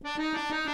Música